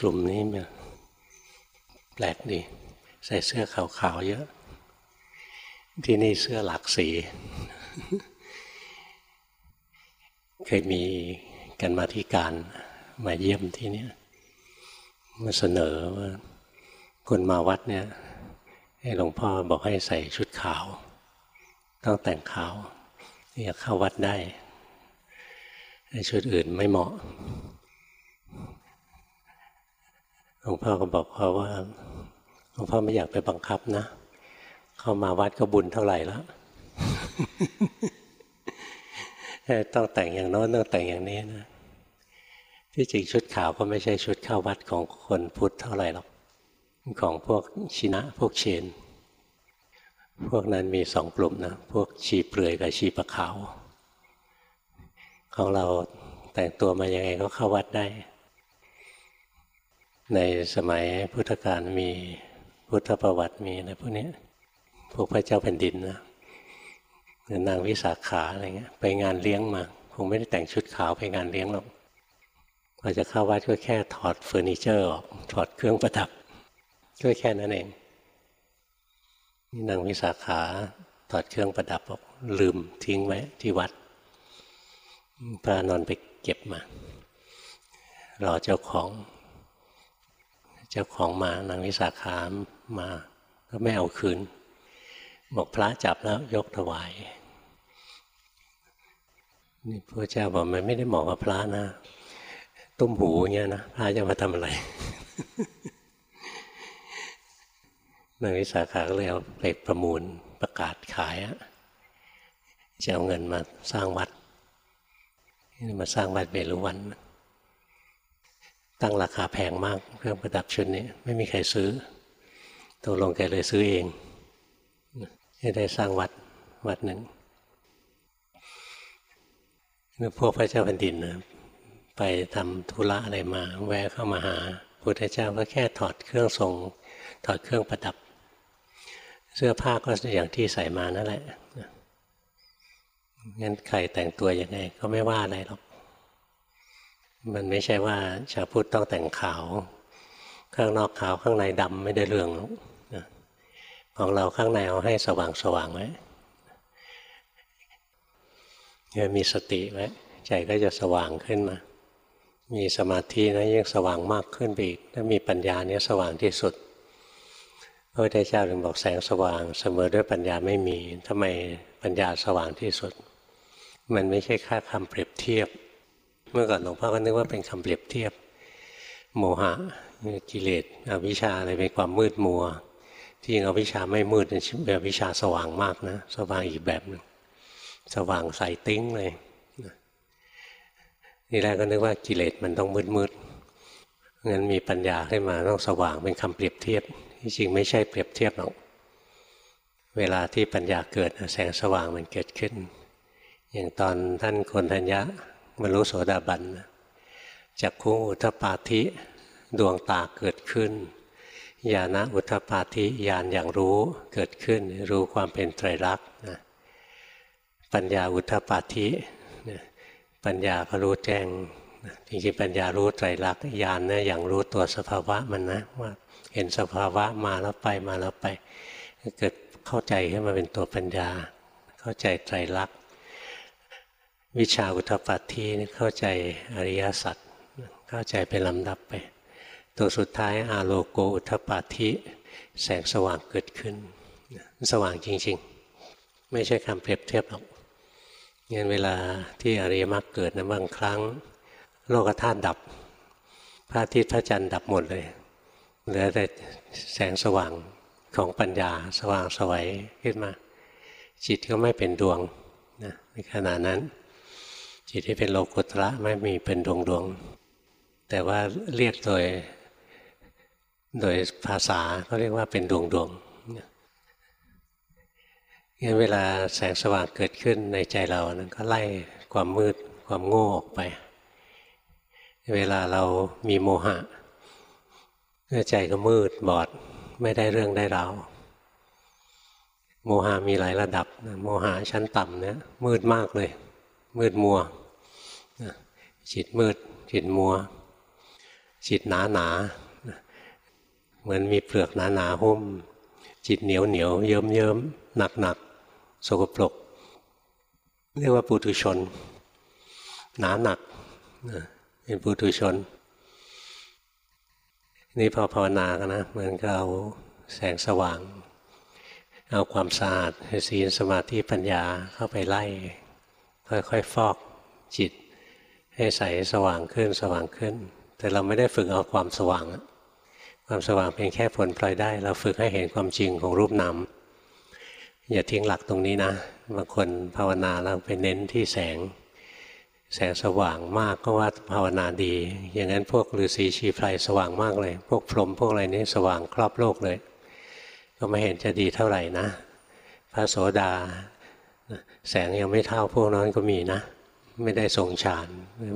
กลุ่มนี้มันแปลกดี ใส่เสื้อขาวๆเยอะ ที่นี่เสื้อหลากสี เคยมีกันมาที่การมาเยี่ยมที่นี้มาเสนอว่าคนมาวัดเนี่ยให้หลวงพ่อบอกให้ใส่ชุดขาว ต้องแต่งขาวอยากเข้าวัดได้ชุดอื่นไม่เหมาะห ลวงพ่อก็บอกเขาว่าหลวงพ่อไม่อยากไปบังคับนะ เข้ามาวัดก็บุญเท่าไหร่แล้วต้องแต่งอย่างโน้นต้องแต่งอย่างนี้นะ ที่จริงชุดขาวก็ไม่ใช่ชุดเข้าวัดของคนพุทธเท่าไหร่หรอกของพวกชินะ พวกเชน พวกนั้นมีสองกลุ่มนะ พวกชีเปลือยกับชีปะขาว ของเราแต่งตัวมายังไงก็เข้าวัดได้ ในสมัยพุทธกาลมีพุทธประวัติมีอะไรพวกนี้พวกพระเจ้าแผ่นดินนะนางวิสาขาอะไรเงี้ยไปงานเลี้ยงมาคงไม่ได้แต่งชุดขาวไปงานเลี้ยงหรอกพอจะเข้าวัดก็แค่ถอดเฟอร์นิเจอร์ออกถอดเครื่องประดับก็แค่นั้นเองนางวิสาขาถอดเครื่องประดับออกลืมทิ้งไว้ที่วัดพระนอนไปเก็บมารอเจ้าของ จ้าของมานางวิสาขามาก็ไม่เอาคืน บอกพระจับแล้วยกถวายนี่พระเจ้าบอกมันไม่ได้เหมาะกับพระนะ ตุ้มหูเงี้ยนะพระจะมาทำอะไรนางวิสาขาก็เลยเอาไปประมูลประกาศขายอะจะเอาเงินมาสร้างวัดมาสร้างวัดเบลุวัน ตั้งราคาแพงมากเครื่องประดับชุดนี้ไม่มีใครซื้อตกลงแกเลยซื้อเองให้ได้สร้างวัดวัดหนึ่งพวกพระเจ้าแผ่นดินนะไปทำธุระอะไรมา แวะเข้ามาหาพุทธเจ้าก็แค่ถอดเครื่องทรง ถอดเครื่องประดับ เสื้อผ้าก็อย่างที่ใส่มานั่นแหละงั้นใครแต่งตัวยังไง ก็ไม่ว่าอะไรหรอก มันไม่ใช่ว่าชาวพุทธต้องแต่งขาว ข้างนอกขาวข้างในดำไม่ได้เรื่องของเราข้างในเอาให้สว่างสว่างไว้มีสติไว้ใจก็จะสว่างขึ้นมา มีสมาธินะยิ่งสว่างมากขึ้นไปอีกถ้ามีปัญญาเนี่ยสว่างที่สุดพระพุทธเจ้าถึงบอกแสงสว่างเสมอด้วยปัญญาไม่มีทำไมปัญญาสว่างที่สุด มันไม่ใช่ค่าคำเปรียบเทียบ มื่อก่อนหลวงพ่อก็นึกว่าเป็นคำเปรียบเทียบ โมหะกิเลสอวิชชาอะไรเป็นความมืดมัว ที่จริงอวิชชาไม่มืดเป็นอวิชชาสว่างมากนะ สว่างอีกแบบนึงสว่างใสติ้งเลยนี่แรกก็นึกว่ากิเลสมันต้องมืดมืดงั้นมีปัญญาขึ้นมาต้องสว่างเป็นคำเปรียบเทียบ ที่จริงไม่ใช่เปรียบเทียบหรอกเวลาที่ปัญญาเกิดแสงสว่างมันเกิดขึ้น อย่างตอนท่านคนทัญญะ บรรลุโสดาบันจากคุอุทปาธิดวงตาเกิดขึ้นญาณอุทปาธิญาณอย่างรู้เกิดขึ้น รู้ความเป็นไตรลักษณ์ปัญญาอุทปาธิปัญญาก็รู้แจ้งจริงๆปัญญารู้ไตรลักษณ์ญาณนะอย่างรู้ตัวสภาวะมันนะว่าเห็นสภาวะมาแล้วไปมาแล้วไป เกิดเข้าใจขึ้นมาเป็นตัวปัญญา เข้าใจไตรลักษณ์ วิชาอุทปัตทีเข้าใจอริยสัจเข้าใจเป็นลำดับไป ตัวสุดท้ายอาโลโกอุทปัตทิแสงสว่างเกิดขึ้น สว่างจริง ๆ ไม่ใช่คำเปรียบเทียบหรอกงั้นเวลาที่อริยมรรคเกิดนะบางครั้ง โลกธาตุดับ พระอาทิตย์พระจันทร์ดับหมดเลยเหลือแต่แสงสว่างของปัญญาสว่างสวัยขึ้นมา จิตก็ไม่เป็นดวงนะในขณะนั้น จิตที่เป็นโลกุตระไม่มีเป็นดวงดวง แต่ว่าเรียกโดย โดยภาษาก็เรียกว่าเป็นดวงดวงงั้นเวลาแสงสว่างเกิดขึ้นในใจเรานั้นก็ไล่ความมืดความโง่ออกไป เวลาเรามีโมหะใจก็มืดบอดไม่ได้เรื่องได้ราวโมหะมีหลายระดับ โมหะชั้นต่ำเนี่ยมืดมากเลย มืดมัวจิตมืดจิตมัว จิตหนาหนาเหมือนมีเปลือกหนาหนาหุ้ม จิตเหนียวเหนียวเยิ้มเยิ้มหนักหนักสกปรกเรียกว่าปุถุชน หนาหนักเป็นปุถุชน นี่พอภาวนากันนะเหมือนกับเอาแสงสว่าง เอาความสะอาดศีลสมาธิปัญญาเข้าไปไล่ ค่อยๆฟอกจิต ให้ใสสว่างขึ้นสว่างขึ้น แต่เราไม่ได้ฝึกเอาความสว่าง ความสว่างเพียงแค่ผลพลอยได้ เราฝึกให้เห็นความจริงของรูปนามอย่าทิ้งหลักตรงนี้นะบางคนภาวนาแล้วไปเน้นที่แสง แสงสว่างมากก็ว่าภาวนาดี อย่างนั้นพวกฤาษีชีไพรสว่างมากเลย พวกพรหมพวกอะไรนี้สว่างครอบโลกเลย ก็ไม่เห็นจะดีเท่าไหร่นะ พระโสดา แสงยังไม่เท่าพวกนั้นก็มีนะ ไม่ได้ทรงฌาน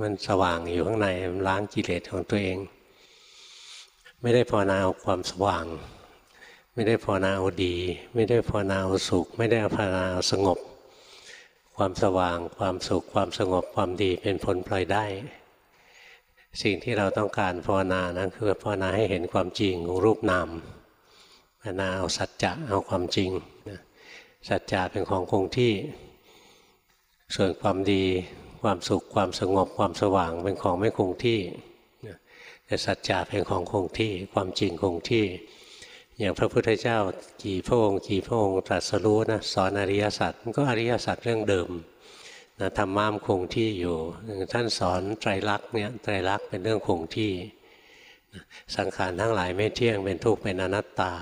มันสว่างอยู่ข้างในล้างกิเลสของตัวเอง ไม่ได้ภาวนาเอาความสว่าง ไม่ได้ภาวนาเอาดี ไม่ได้ภาวนาเอาสุข ไม่ได้ภาวนาเอาสงบ ความสว่าง ความสุข ความสงบความดีเป็นผลพลอยได้ สิ่งที่เราต้องการภาวนานั้นคือภาวนาให้เห็นความจริงของรูปนามภาวนาเอาสัจจะเอาความจริง สัจจะเป็นของคงที่ ส่วนความดี ความสุข ความสงบ ความสว่างเป็นของไม่คงที่ แต่สัจจะเป็นของคงที่ ความจริงคงที่ อย่างพระพุทธเจ้ากี่พระองค์กี่พระองค์ตรัสรู้นะสอนอริยสัจมันก็อริยสัจเรื่องเดิมนะธรรมะคงที่อยู่ ท่านสอนไตรลักษณ์เนี่ยไตรลักษณ์เป็นเรื่องคงที่ สังขารทั้งหลายไม่เที่ยงเป็นทุกข์เป็นอนัตตา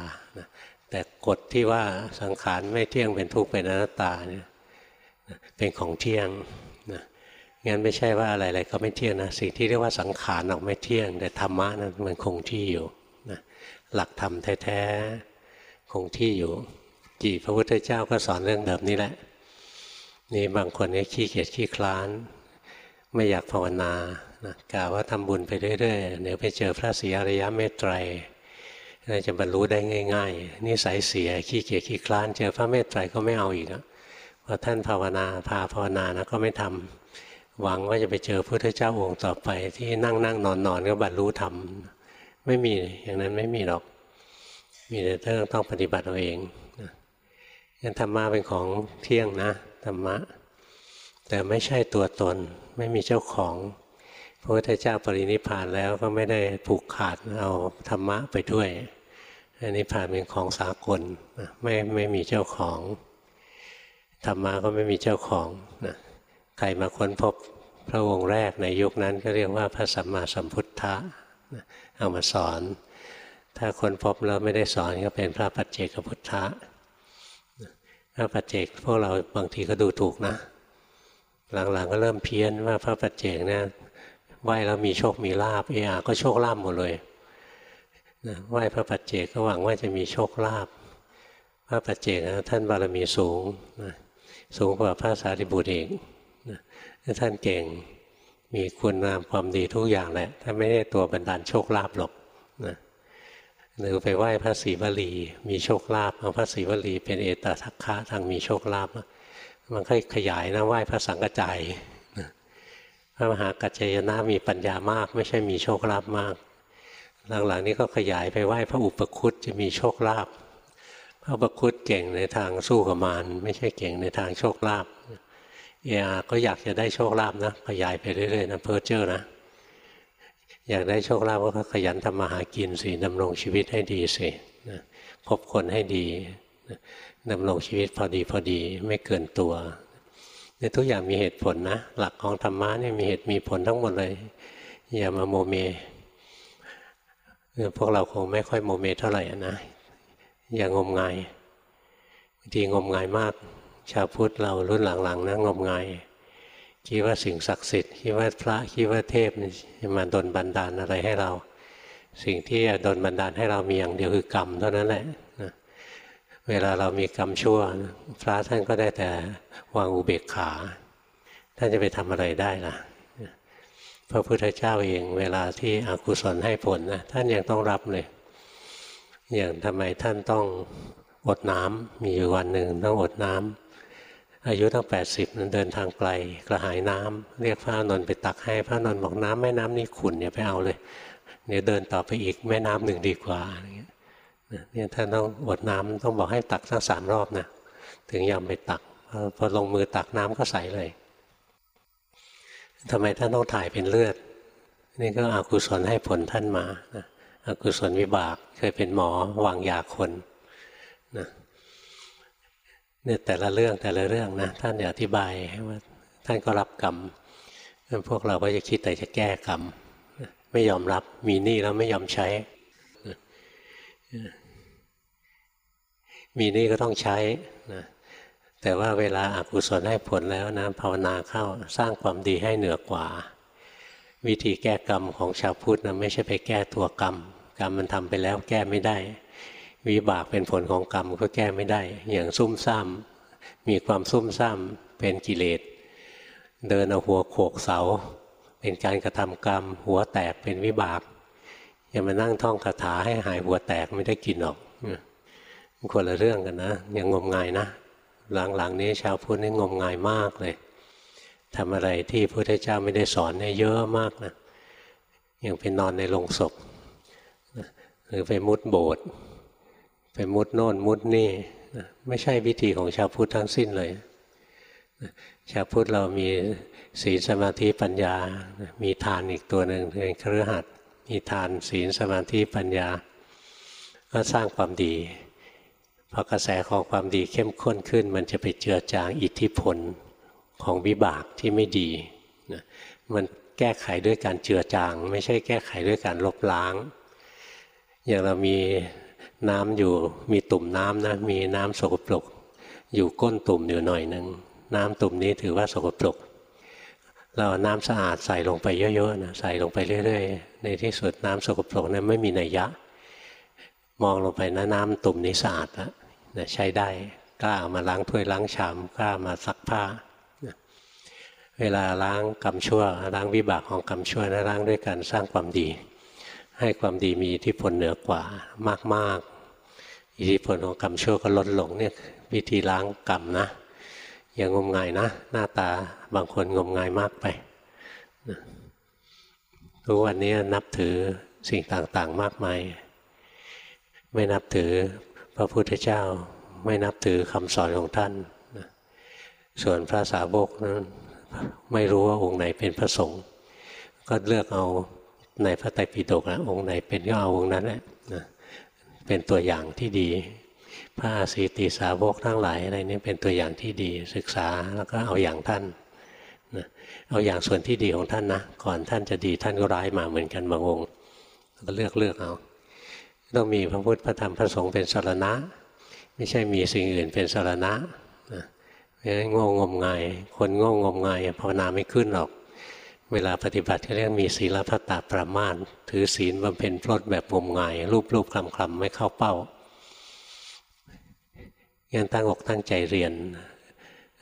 แต่กฎที่ว่าสังขารไม่เที่ยงเป็นทุกข์เป็นอนัตตาเนี่ยเป็นของเที่ยงนะงั้นไม่ใช่ว่าอะไรๆก็ไม่เที่ยงนะสิ่งที่เรียกว่าสังขารออกไม่เที่ยง แต่ธรรมะนั้นมันคงที่อยู่หลักธรรมแท้ๆคงที่อยู่กี่พระพุทธเจ้าก็สอนเรื่องแบบนี้แหละ นี่บางคนก็ขี้เกียจขี้คลาน ไม่อยากภาวนานะกล่าวว่าทำบุญไปเรื่อยๆเดี๋ยวไปเจอพระศรีอริยเมตไตร เราจะบรรลุได้ง่ายๆนี่สายเสียขี้เกียจขี้คลาน เจอพระเมตไตรก็ไม่เอาอีกนะพอท่านภาวนาพาภาวนานะก็ไม่ทำหวังว่าจะไปเจอพระพุทธเจ้าองค์ต่อไปที่นั่งนั่งนอนนอนก็บรรลุธรรมไม่มีอย่างนั้นไม่มีหรอก มีแต่เรื่องต้องปฏิบัติเอาเองงั้นธรรมะเป็นของเที่ยงนะธรรมะ แต่ไม่ใช่ตัวตนไม่มีเจ้าของพระพุทธเจ้าปรินิพานแล้วก็ไม่ได้ผูกขาดเอาธรรมะไปด้วย อันนี้ผ่านเป็นของสากลไม่ไม่มีเจ้าของธรรมะก็ไม่มีเจ้าของนะใครมาค้นพบพระองค์แรกในยุคนั้นก็เรียกว่าพระสัมมาสัมพุทธะเอามาสอน ถ้าคนพบแล้วไม่ได้สอนก็เป็นพระปัจเจกพุทธะพระปัจเจกพวกเราบางทีก็ดูถูกนะ หลังๆก็เริ่มเพี้ยนว่าพระปัจเจกเนี่ยไหวแล้วมีโชคมีลาบเออาก็โชคลาภหมดเลย นะไหว้พระปัจเจกก็หวังว่าจะมีโชคลาภพระปัจเจกนะท่านบารมีสูงนะสูงกว่าพระสารีบุตรเองนะท่านเก่งมีคุณงามความดีทุกอย่างแหละถ้าไม่ได้ตัวบันดาลโชคลาภหรอกนะหรือไปไหว้พระศรีวลี มีโชคลาภเอาพระศรีวลี เป็นเอตทัคคะทางมีโชคลาภมันค่อยขยายนะไหว้พระสังกัจจายพระมหากัจจยนะมีปัญญามาก ไม่ใช่มีโชคลาภมาก หลังๆนี้ก็ขยายไปไหว้พระอุปคุตจะมีโชคลาภพระอุปคุตเก่งในทางสู้กับมารไม่ใช่เก่งในทางโชคลาภเออาก็อยากจะได้โชคลาภนะขยายไปเรื่อยๆนะเพ้อเจ้อนะอยากได้โชคลาภก็ขยันทำมาหากินสิดำรงชีวิตให้ดีสิพบคนให้ดีดำรงชีวิตพอดีพอดีไม่เกินตัวในทุกอย่างมีเหตุผลนะ หลักของธรรมะเนี่ยมีเหตุมีผลทั้งหมดเลย อย่ามาโมเม พวกเราคงไม่ค่อยโมเมเท่าไหร่นะอย่างมงายบางทีงมงายมาก ชาวพุทธเรารุ่นหลังๆนะงมงายคิดว่าสิ่งศักดิ์สิทธิ์คิดว่าพระคิดว่าเทพจะมาดลบันดาลอะไรให้เรา สิ่งที่จะดลบันดาลให้เรามีอย่างเดียวคือกรรมเท่านั้นแหละนะเวลาเรามีกรรมชั่ว พระท่านก็ได้แต่วางอุเบกขา ท่านจะไปทำอะไรได้ล่ะ พระพุทธเจ้าเองเวลาที่อกุศลให้ผลนะท่านยังต้องรับเลย อย่างทำไมท่านต้องอดน้ำมีอยู่วันหนึ่งต้องอดน้ำอายุตั้งแปดสิบนั้นเดินทางไกลกระหายน้ำเรียกพระนนท์ไปตักให้พระนนท์บอกน้ำแม่น้ำนี่ขุ่นอย่าไปเอาเลยเดี๋ยวเดินต่อไปอีกแม่น้ำหนึ่งดีกว่าเนี่ยท่านต้องอดน้ำต้องบอกให้ตักสักสามรอบนะถึงยอมไปตักพอลงมือตักน้ำก็ใสเลย ทำไมท่านต้องถ่ายเป็นเลือด นี่ก็อกุศลให้ผลท่านมานะอกุศลวิบากเคยเป็นหมอวางยาคนนะเนี่ยแต่ละเรื่องแต่ละเรื่องนะท่านอธิบายว่าท่านก็รับกรรมพวกเราก็จะคิดแต่จะแก้กรรมไม่ยอมรับมีหนี้แล้วไม่ยอมใช้ มีหนี้ก็ต้องใช้นะ แต่ว่าเวลาอากุศลให้ผลแล้วนะภาวนาเข้าสร้างความดีให้เหนือกว่า วิธีแก้กรรมของชาวพุทธนะไม่ใช่ไปแก้ตัวกรรม กรรมมันทำไปแล้วแก้ไม่ได้ วิบากเป็นผลของกรรมก็แก้ไม่ได้ อย่างซุ่มซ่ามมีความซุ่มซ่ามเป็นกิเลส เดินเอาหัวโขกเสา เป็นการกระทำกรรม หัวแตกเป็นวิบากอย่ามานั่งท่องคาถาให้หายหัวแตกไม่ได้กินหรอกคนละเรื่องกันนะอย่างงมงายนะ หลังๆนี้ชาวพุทธนี่งมงายมากเลยทำอะไรที่พระพุทธเจ้าไม่ได้สอนเนี่ยเยอะมากนะอย่างไปนอนในโรงศพหรือไปมุดโบสถ์ไปมุดโน่นมุดนี่ไม่ใช่วิธีของชาวพุทธทั้งสิ้นเลย ชาวพุทธเรามีศีลสมาธิปัญญา มีทานอีกตัวหนึ่งเป็นเครือขัดมีทานศีลสมาธิปัญญา ก็สร้างความดี พอกระแสของความดีเข้มข้นขึ้น มันจะไปเจือจางอิทธิพลของวิบากที่ไม่ดีนะมันแก้ไขด้วยการเจือจาง ไม่ใช่แก้ไขด้วยการลบล้าง อย่างเรามีน้ำอยู่มีตุ่มน้ำนะมีน้ำสกปรก อยู่ก้นตุ่มอยู่หน่อยหนึ่งน้ำตุ่มนี้ถือว่าสกปรกเราน้ำสะอาดใส่ลงไปเยอะๆนะใส่ลงไปเรื่อย ๆ ในที่สุดน้ำสกปรกนั้นไม่มีนัยยะ มองลงไปนะน้ำตุ่มนี้สะอาดแล้วใช้ได้กล้ามาล้างถ้วยล้างชามกล้ามาซักผ้าเวลาล้างกรรมชั่วล้างวิบากของกรรมชั่วนะล้างด้วยการสร้างความดี ให้ความดีมีอิทธิพลเหนือกว่ามากๆ อิทธิพลของกรรมชั่วก็ลดลงเนี่ยวิธีล้างกรรมนะ อย่างงมงายนะ หน้าตาบางคนงมงายมากไปทุกวันนี้นับถือสิ่งต่างๆมากมาย ไม่นับถือพระพุทธเจ้า ไม่นับถือคำสอนของท่านส่วนพระสาวกนั้นไม่รู้ว่าองค์ไหนเป็นพระสงฆ์ก็เลือกเอาในพระไตรปิฎกนะองค์ไหนเป็นก็เอาองค์นั้นแหละเป็นตัวอย่างที่ดี พระสีติสาวกทั้งหลายอะไรนี้เป็นตัวอย่างที่ดีศึกษาแล้วก็เอาอย่างท่านเอาอย่างส่วนที่ดีของท่านนะ ก่อนท่านจะดีท่านก็ร้ายมาเหมือนกันบางองค์ก็เลือกเลือกเอา ต้องมีพระพุทธพระธรรมพระสงฆ์เป็นสารณะ ไม่ใช่มีสิ่งอื่นเป็นสารณะนะเพราะฉะนั้นโง่งมงาย คนโง่งมงายภาวนาไม่ขึ้นหรอก เวลาปฏิบัติก็เรียกมีศีลพัตตาประมาณถือศีลบำเพ็ญพลดแบบงมงาย รูปรูปคลำคลำไม่เข้าเป้ายังตั้งอกตั้งใจเรียน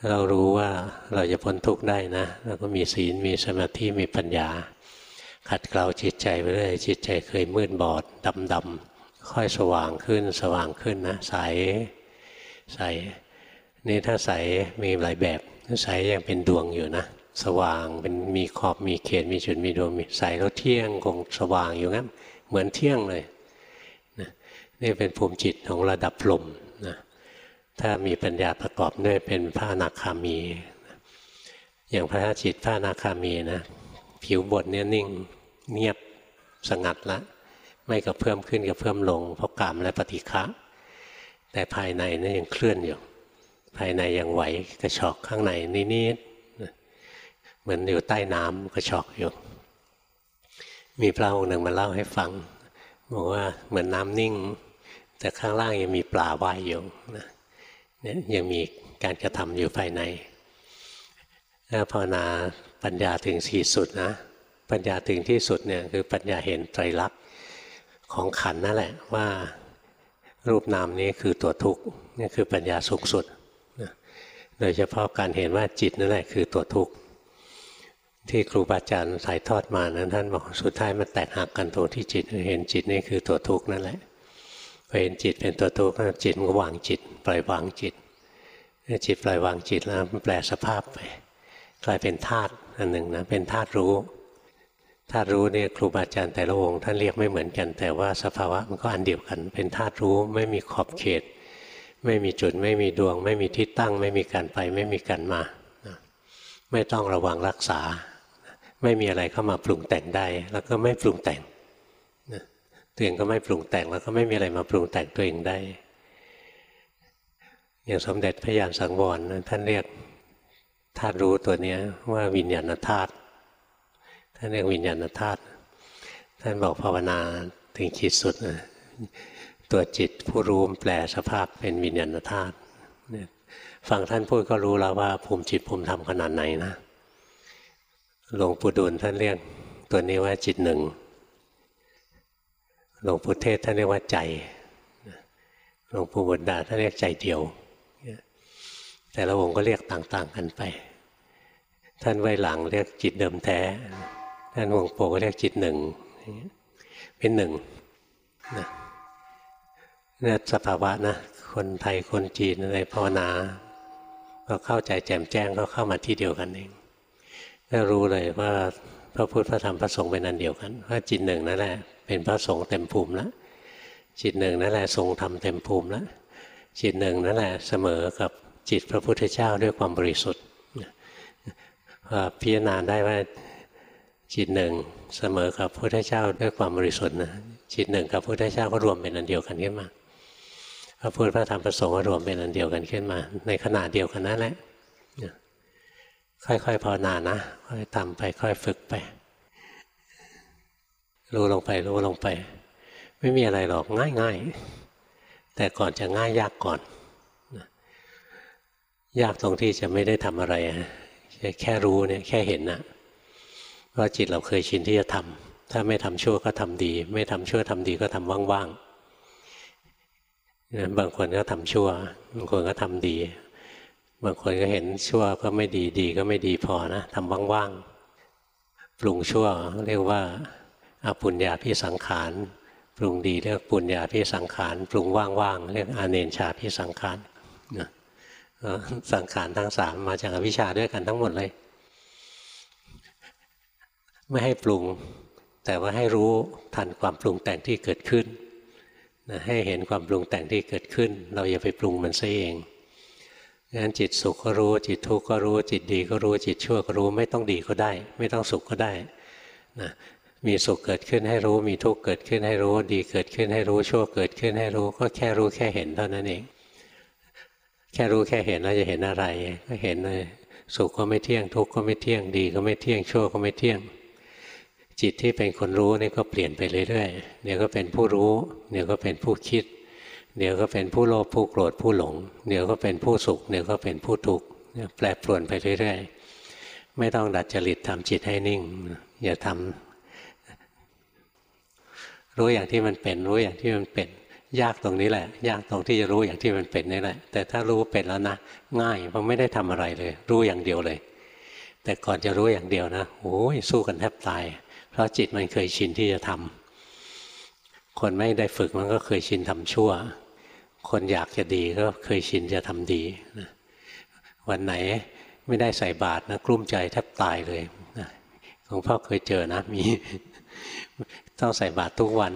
เรารู้ว่าเราจะพ้นทุกข์ได้นะเราก็มีศีลมีสมาธิมีปัญญา ขัดเกลาจิตใจไปเรื่อยจิตใจเคยมืดบอดดำดำ ค่อยสว่างขึ้นสว่างขึ้นนะใสใสนี่ถ้าใสมีหลายแบบใสยังเป็นดวงอยู่นะ สว่างเป็นมีขอบมีเขตมีจุดมีดวงมีใสแล้วเที่ยงคงสว่างอยู่งั้นเหมือนเที่ยงเลยนะนี่เป็นภูมิจิตของระดับลมนะถ้ามีปัญญาประกอบด้วยเป็นพระอนาคามี อย่างพระจิตพระอนาคามีนะผิวบทเนี่ยนิ่งเงียบสงัดล้ว ไม่กระเพิ่มขึ้นกระเพิ่มลงเพราะกามและปฏิฆะแต่ภายในนี่ยังเคลื่อนอยู่ ภายในยังไหวกระชอกข้างในนิดๆเหมือนอยู่ใต้น้ำกระชอกอยู่ มีพระองค์หนึ่งมาเล่าให้ฟัง บอกว่าเหมือนน้ำนิ่ง แต่ข้างล่างยังมีปลาว่ายอยู่นะเนี่ยยังมีการกระทำอยู่ภายในถ้าภาวนาปัญญาถึงที่สุดนะ ปัญญาถึงที่สุดเนี่ยคือปัญญาเห็นไตรลักษณ์ ของขันนั่นแหละว่ารูปนามนี้คือตัวทุกข์นี่คือปัญญาสูงสุดโดยเฉพาะการเห็นว่าจิตนั่นแหละคือตัวทุกข์ที่ครูบาอาจารย์ถ่ายทอดมานั้นท่านบอกสุดท้ายมันแตกหักกันตรงที่จิตเห็นจิตนี่คือตัวทุกข์นั่นแหละพอเห็นจิตเป็นตัวทุกข์จิตมันก็วางจิต ปล่อยวางจิตจิตปล่อยวางจิตแล้วมันแปลสภาพไป กลายเป็นธาตุอันหนึ่งนะเป็นธาตุรู้ ธาตุรู้เนี่ยครูบาอาจารย์แต่ละองค์ท่านเรียกไม่เหมือนกัน แต่ว่าสภาวะมันก็อันเดียวกัน เป็นธาตุรู้ไม่มีขอบเขต ไม่มีจุดไม่มีดวง ไม่มีที่ตั้ง ไม่มีการไปไม่มีการมาไม่ต้องระวังรักษา ไม่มีอะไรเข้ามาปรุงแต่งได้ แล้วก็ไม่ปรุงแต่งตัวเองก็ไม่ปรุงแต่งแล้วก็ไม่มีอะไรมาปรุงแต่งตัวเองได้ อย่างสมเด็จพระยานสังวรท่านเรียกธาตุรู้ตัวนี้ว่าวิญญาณธาตุ ท่านเรียกวิญญาณธาตุท่านบอกภาวนาถึงขีดสุดนะตัวจิตผู้รู้แปลสภาพเป็นวิญญาณธาตุฟังท่านพูดก็รู้แล้วว่าภูมิจิตภูมิธรรมขนาดไหนนะหลวงปู่ดูลท่านเรียกตัวนี้ว่าจิตหนึ่งหลวงปู่เทศท่านเรียกว่าใจหลวงปู่บุตรดาท่านเรียกใจเดียว แต่ละองค์ก็เรียกต่าง ๆ กันไป ท่านไว้หลังเรียกจิตเดิมแท้ ท่านวงโปก็เรียกจิตหนึ่งเป็นหนึ่งนะนี่สภาวะนะคนไทยคนจีนอะไรภาวนาก็เข้าใจแจ่มแจ้งก็เข้ามาที่เดียวกันเองก็รู้เลยว่าพระพุทธพระธรรมพระสงฆ์เป็นอันเดียวกันว่าจิตหนึ่งนั่นแหละเป็นพระสงฆ์เต็มภูมิแล้วจิตหนึ่งนั่นแหละทรงธรรมเต็มภูมิแล้วจิตหนึ่งนั่นแหละเสมอกับจิตพระพุทธเจ้าด้วยความบริสุทธิ์พิจารณาได้ว่า จิตหนึ่งเสมอกับพระพุทธเจ้าด้วยความบริสุทธิ์นะจิตหนึ่งกับพระพุทธเจ้าก็รวมเป็นอันเดียวกันขึ้นมาพระพุทธพระธรรมพระสงฆ์ก็รวมเป็นอันเดียวกันขึ้นมา ในขณะเดียวกันนั่นแหละค่อยๆภาวนานะค่อยทำไปค่อยฝึกไป รู้ลงไปรู้ลงไป ไม่มีอะไรหรอกง่ายๆ แต่ก่อนจะง่ายยากก่อน ยากตรงที่จะไม่ได้ทำอะไรแค่รู้เนี่ยแค่เห็นนะ ว่าจิตเราเคยชินที่จะทำถ้าไม่ทำชั่วก็ทำดี ไม่ทำชั่วทำดีก็ทำว่างๆบางคนก็ทำชั่ว บางคนก็ทำดี บางคนก็เห็นชั่วก็ไม่ดีดีก็ไม่ดีพอนะทำว่างๆปรุงชั่วเรียกว่าอาปุญญาพิสังขารปรุงดีเรียกปุญญาพิสังขารปรุงว่างๆเรียกอาเนนชาพิสังขารนะสังขารทั้งสามมาจากอวิชชาด้วยกันทั้งหมดเลย ไม่ให้ปรุง แต่ว่าให้รู้ทันความปรุงแต่งที่เกิดขึ้นนะให้เห็นความปรุงแต่งที่เกิดขึ้น เราอย่าไปปรุงมันซะเองงั้นจิตสุขก็รู้ จิตทุกข์ก็รู้ จิตดีก็รู้ จิตชั่วก็รู้ ไม่ต้องดีก็ได้ ไม่ต้องสุขก็ได้นะมีสุขเกิดขึ้นให้รู้ มีทุกข์เกิดขึ้นให้รู้ ดีเกิดขึ้นให้รู้ ชั่วเกิดขึ้นให้รู้ ก็แค่รู้แค่เห็นเท่านั้นเอง แค่รู้แค่เห็นแล้วจะเห็นอะไร ก็เห็นเลย สุขก็ไม่เที่ยง ทุกข์ก็ไม่เที่ยง ดีก็ไม่เที่ยง ชั่วก็ไม่เที่ยง จิตที่เป็นคนรู้นี่ก็เปลี่ยนไปเรื่อยๆ เดี๋ยวก็เป็นผู้รู้ เดี๋ยวก็เป็นผู้คิด เดี๋ยวก็เป็นผู้โลภผู้โกรธผู้หลง เดี๋ยวก็เป็นผู้สุข เดี๋ยวก็เป็นผู้ทุกข์แปรปรวนไปเรื่อยๆ ไม่ต้องดัดจริตทำจิตให้นิ่ง อย่าทำรู้อย่างที่มันเป็นรู้อย่างที่มันเป็น ยากตรงนี้แหละ ยากตรงที่จะรู้อย่างที่มันเป็นนี่แหละ แต่ถ้ารู้เป็นแล้วนะง่ายเพราะไม่ได้ทำอะไรเลย รู้อย่างเดียวเลย แต่ก่อนจะรู้อย่างเดียวนะโอ้ยสู้กันแทบตาย เพราะจิตมันเคยชินที่จะทำคนไม่ได้ฝึกมันก็เคยชินทำชั่ว คนอยากจะดีก็เคยชินจะทำดีนะวันไหนไม่ได้ใส่บาตรนะกลุ้มใจแทบตายเลยหลวงพ่อเคยเจอนะมีต้องใส่บาตรทุกวัน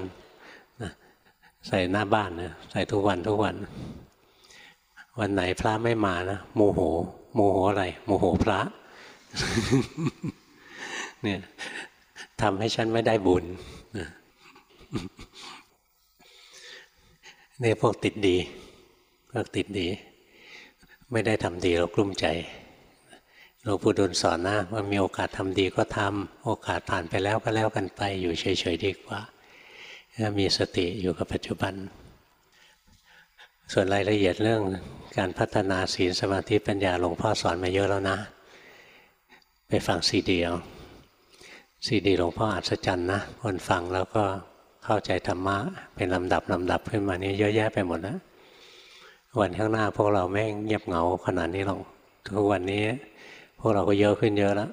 นะใส่หน้าบ้านนะใส่ทุกวันทุกวัน วันไหนพระไม่มานะโมโห โมโหอะไร โมโหพระ เนี่ย ทำให้ฉันไม่ได้บุญนะนี่พวกติดดี พวกติดดี ไม่ได้ทำดีเรากลุ้มใจหลวงปู่ดูลสอนนะว่ามีโอกาสทำดีก็ทำโอกาสผ่านไปแล้วก็แล้วกันไป อยู่เฉยๆดีกว่ามีสติอยู่กับปัจจุบัน ส่วนรายละเอียดเรื่องการพัฒนาศีลสมาธิปัญญาหลวงพ่อสอนมาเยอะแล้วนะ ไปฟังซีดีเอา ซีดีหลวงพ่ออัศจรรย์นะคนฟังแล้วก็เข้าใจธรรมะ เป็นลำดับลำดับขึ้นมานี่เยอะแยะไปหมดนะวันข้างหน้าพวกเราแม่งเงียบเหงาขนาดนี้หรอกทุกวันนี้ พวกเราก็เยอะขึ้นเยอะแล้ว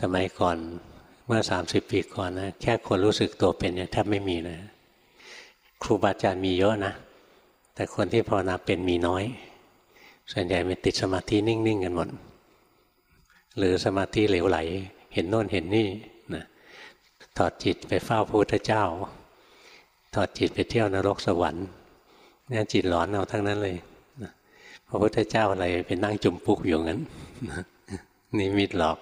สมัยก่อนเมื่อสามสิบปีก่อนนะแค่คนรู้สึกตัวเป็นเนี่ยแทบไม่มีเลยครูบาอาจารย์มีเยอะนะ แต่คนที่ภาวนาเป็นมีน้อย ส่วนใหญ่เป็นติดสมาธินิ่งๆกันหมดหรือสมาธิเหลวไหล เห็นโน่นเห็นนี่นะถอดจิตไปเฝ้าพระพุทธเจ้า ถอดจิตไปเที่ยวนรกสวรรค์นี่จิตหลอนเอาทั้งนั้นเลยพระพุทธเจ้าอะไรเป็นนั่งจุมปุกอยู่งั้นนี่มิดหลอก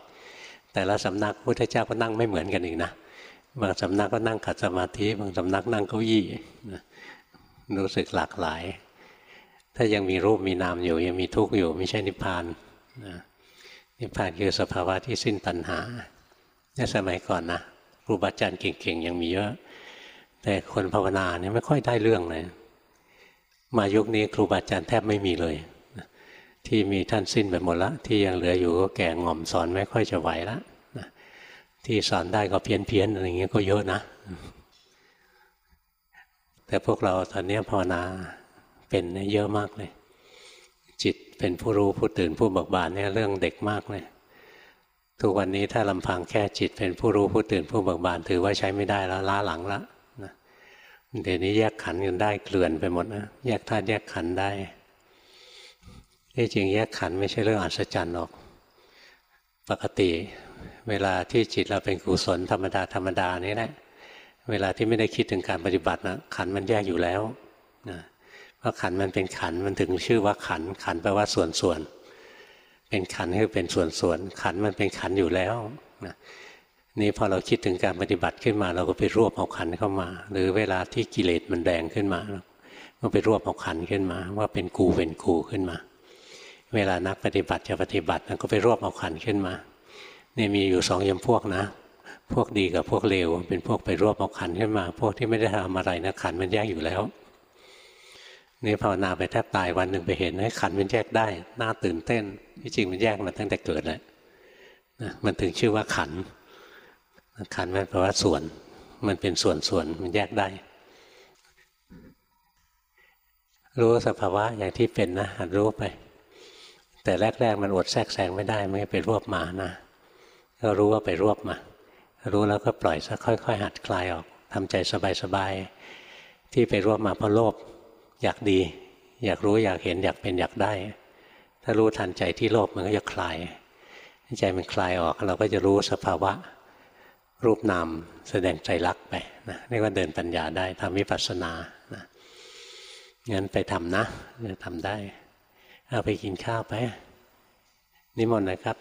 แต่ละสำนักพุทธเจ้าก็นั่งไม่เหมือนกันอีกนะบางสำนักก็นั่งขัดสมาธิบางสำนักนั่งเก้าอี้รู้สึกหลากหลาย ถ้ายังมีรูปมีนามอยู่ยังมีทุกข์อยู่ไม่ใช่นิพพานนิ นิพพานคือสภาวะที่สิ้นตัณหาเนี่ยสมัยก่อนนะครูบาอาจารย์เก่งๆยังมีเยอะ แต่คนภาวนาเนี่ยไม่ค่อยได้เรื่องเลย มายุคนี้ครูบาอาจารย์แทบไม่มีเลย ที่มีท่านสิ้นไปหมดละ ที่ยังเหลืออยู่ก็แก่ง่อมสอนไม่ค่อยจะไหวละที่สอนได้ก็เพี้ยนเพียนอะไรเงี้ยก็เยอะนะ แต่พวกเราตอนนี้ภาวนาเป็นเยอะมากเลย เป็นผู้รู้ผู้ตื่นผู้เบิกบานเนี่ยเรื่องเด็กมากเลยทุกวันนี้ถ้าลำพังแค่จิตเป็นผู้รู้ผู้ตื่นผู้เบิกบานถือว่าใช้ไม่ได้แล้วล้าหลังละนะเดี๋ยวนี้แยกขันกันได้เกลื่อนไปหมดนะแยกธาตุแยกขันได้ที่จริงแยกขันไม่ใช่เรื่องอัศจรรย์หรอก ปกติ เวลาที่จิตเราเป็นกุศลธรรมดาธรรมดานี่แหละเวลาที่ไม่ได้คิดถึงการปฏิบัตินะขันมันแยกอยู่แล้วนะ เพราะขันมันเป็นขันมันถึงชื่อว่าขันขันแปลว่าส่วนส่วน เป็นขันคือเป็นส่วนส่วน ขันมันเป็นขันอยู่แล้วนะนี่พอเราคิดถึงการปฏิบัติขึ้นมา เราก็ไปรวบเอาขันเข้ามา หรือเวลาที่กิเลสมันแดงขึ้นมาก็ไปรวบเอาขันขึ้นมา ว่าเป็นกูเป็นกูขึ้นมา เวลานักปฏิบัติจะปฏิบัติก็ไปรวบเอาขันขึ้นมาเนี่ยมีอยู่สองยมพวกนะ พวกดีกับพวกเลวเป็นพวกไปรวบเอาขันขึ้นมา พวกที่ไม่ได้ทำอะไรนะขันมันแยกอยู่แล้ว นี่ภาวนาไปแทบตายวันหนึ่งไปเห็นให้ขันมันแยกได้น่าตื่นเต้น ที่จริงมันแยกมาตั้งแต่เกิดแล้วนะมันถึงชื่อว่าขันขันมันแปลว่าส่วน มันเป็นส่วนส่วนมันแยกได้ รู้สภาวะอย่างที่เป็นนะหัดรู้ไป แต่แรกๆมันอดแทรกแซงไม่ได้ไม่ไปรวบมานะก็รู้ว่าไปรวบมา รู้แล้วก็ปล่อยสักค่อย ๆ หัดคลายออกทำใจสบายๆที่ไปรวบมาเพราะโลภ อยากดี อยากรู้อยากเห็นอยากเป็นอยากได้ ถ้ารู้ทันใจที่โลภมันก็จะคลายใจมันคลายออกเราก็จะรู้สภาวะรูปนามแสดงใจรักไปนะนี่ก็เดินปัญญาได้ทำวิปัสสนานะงั้นไปทำนะจะทำได้ เอาไปกินข้าวไป นิมนต์นะครับ